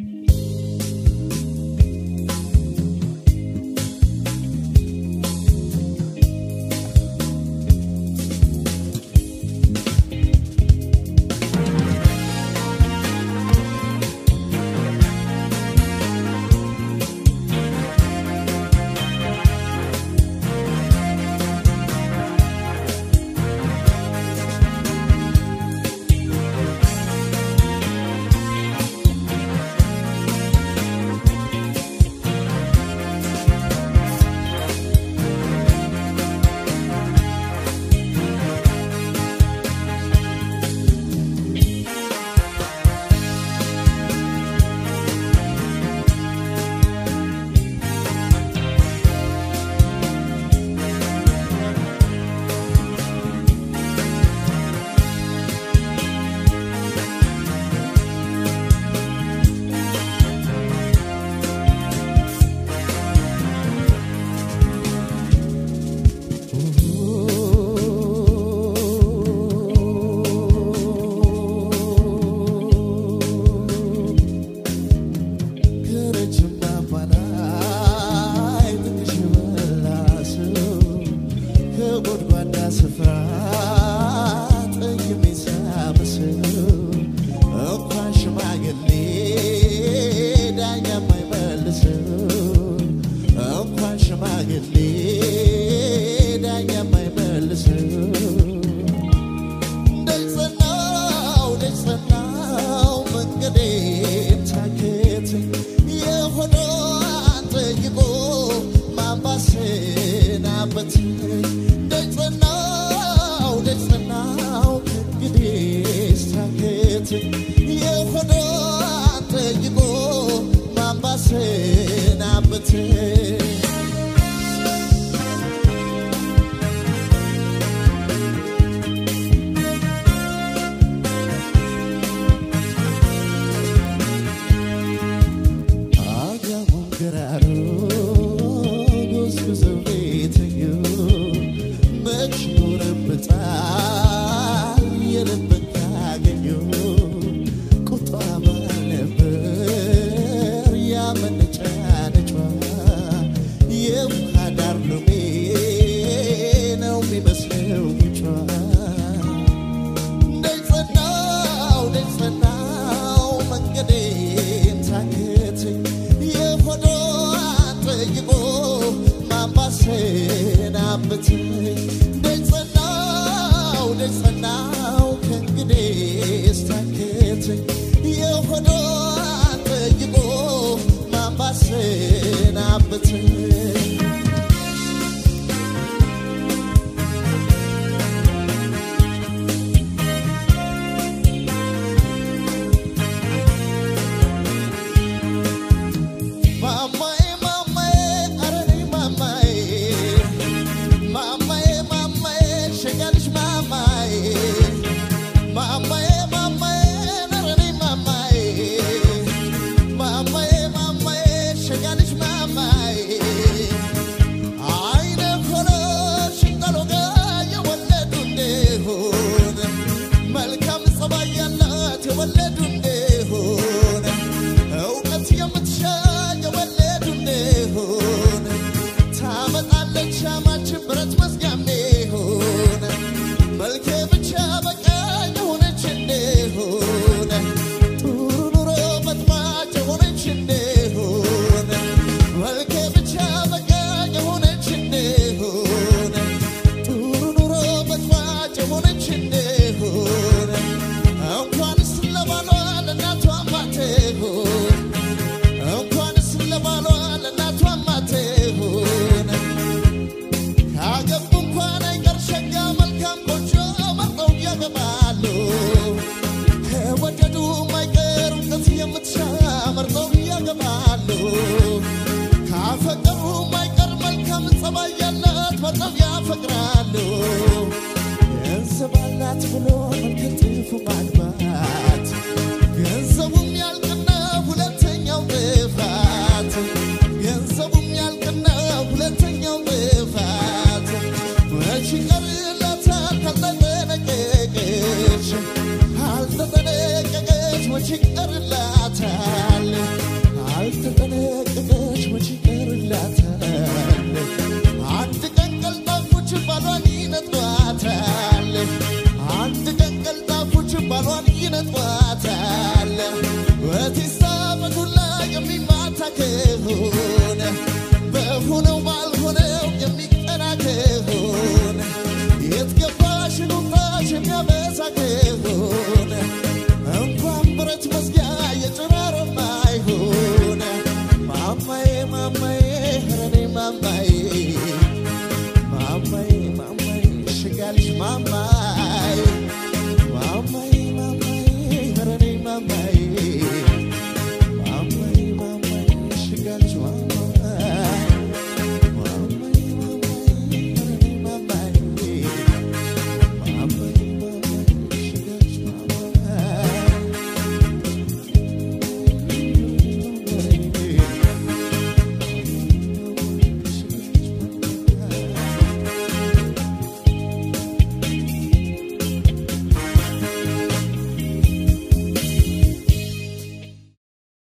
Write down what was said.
Mm-hmm. ጎድጓዳ ስፍራ ጥግ የሚሳምስል እንኳን ሽማግሌ ዳኛ የማይመልሰው ሽማግሌ ዳኛ የማይመልሰው ደጅ መንገዴ Yeah, what do I tell you, boy? My ጸናው ከእንግዴ ስታክት የሆዷን የተወለዱ ያፈቅራሉ። ገንዘብ አላት ብሎ ከትርፉ ማግባት። ገንዘቡም ያልቅና ሁለተኛው ጥፋት ገንዘቡም ያልቅና ሁለተኛው ጥፋት መች ካልተጠነቀቀች ካልተጠነቀቀች መች I can.